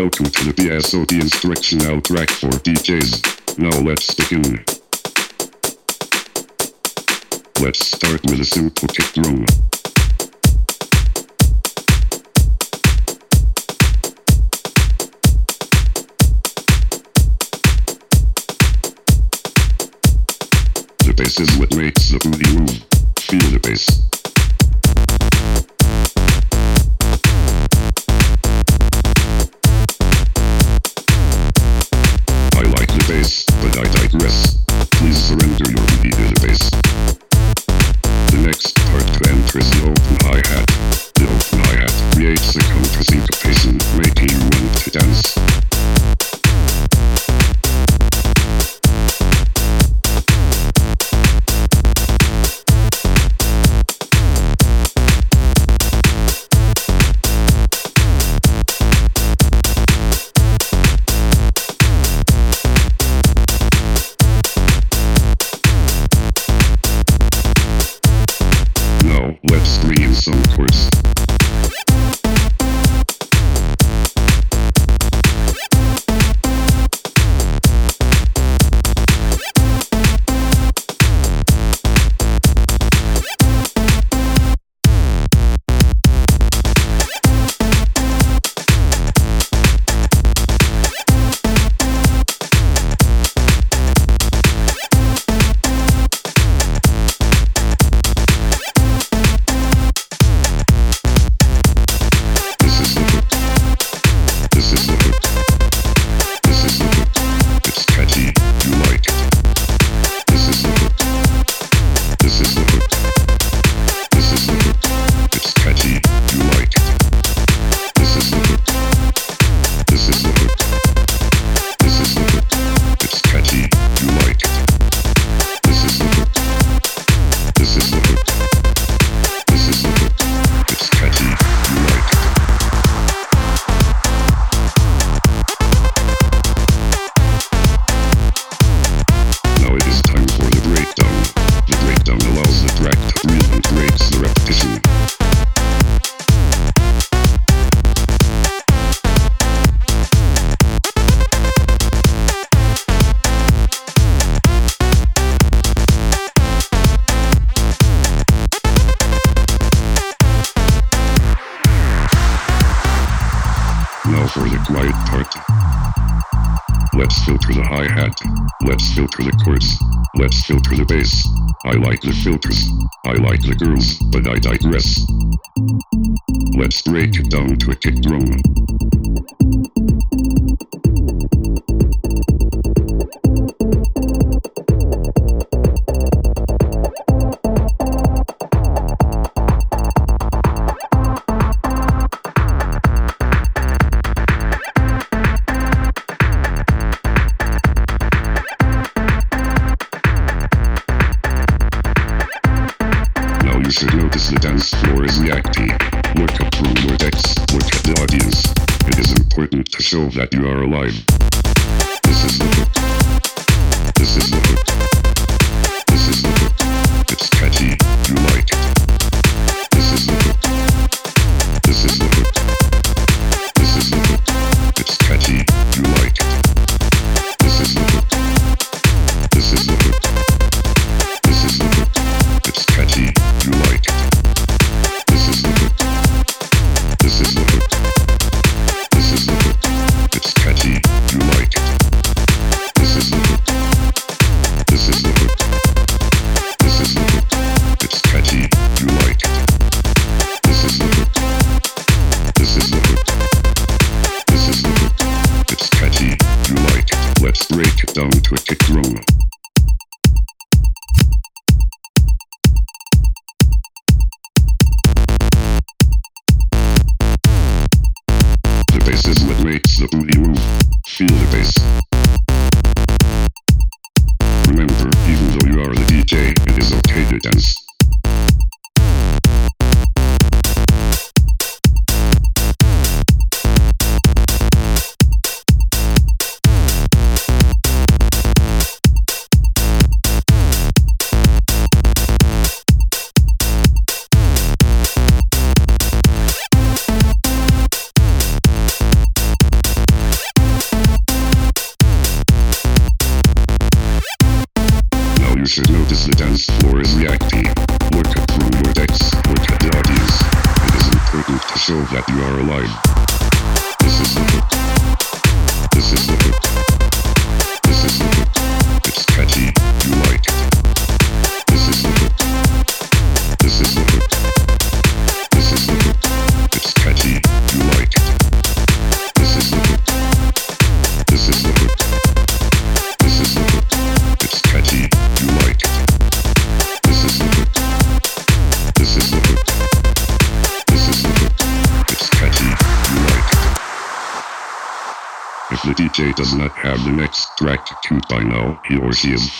welcome to the BSOD instructional track for DJs. Now let's begin. Let's start with a simple kick drum. The bass is what makes the booty move. Feel the bass. To the counter syncopation, making want to dance. Some chords. Breakdown allows the track to breathe the repetition. Now for the quiet part. Let's filter the hi-hat. Let's filter the chords. Let's filter the bass. I like the filters. I like the girls, but I digress. Let's break it down to a kick drum. The dance floor is reacting. Look up through your decks, look at the audience. It is important to show that you are alive. This is the hook. This is the hook. This is the hook. It's catchy. You like The booty move. Feel the bass. Floor is reacting. Look at through your decks, look at the audience. It is important to show that you are alive. This is the hook. This is the hook. This is the hook. It's catchy, you like it. The DJ does not have the next track queued by now, he or she is.